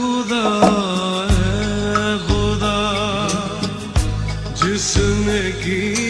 खुदा है खुदा जिसने की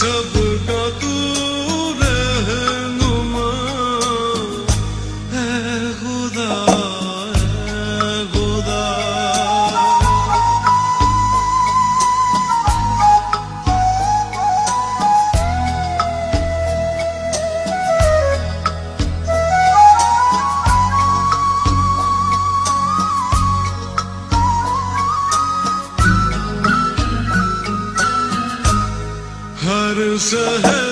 sobre It's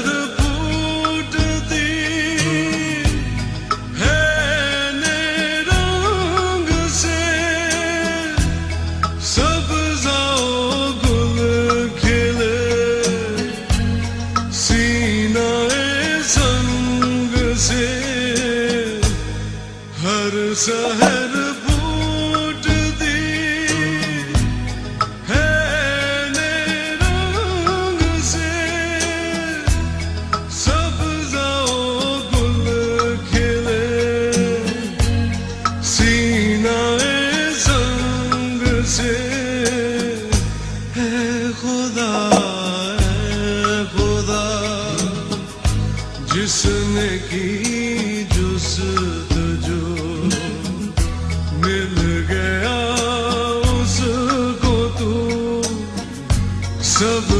जो मिल गया उसको तू। सब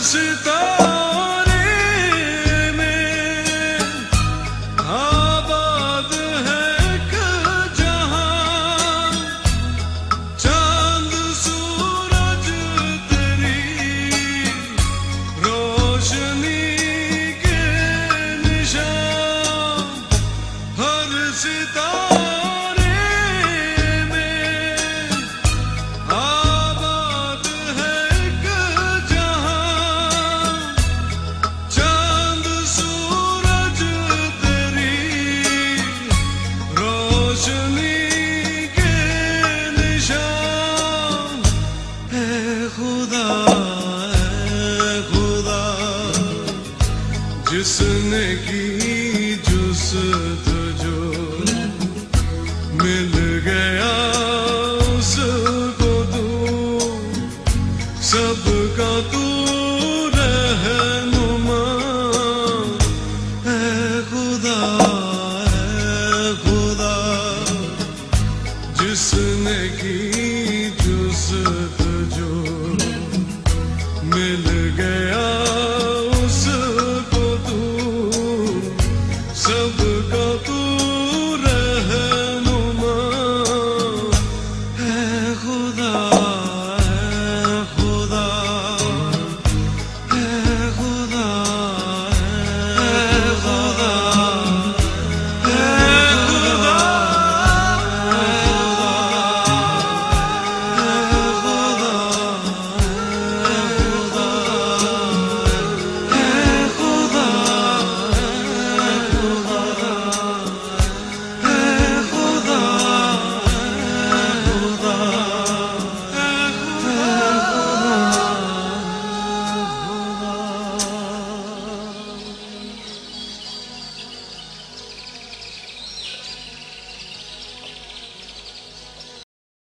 cidade.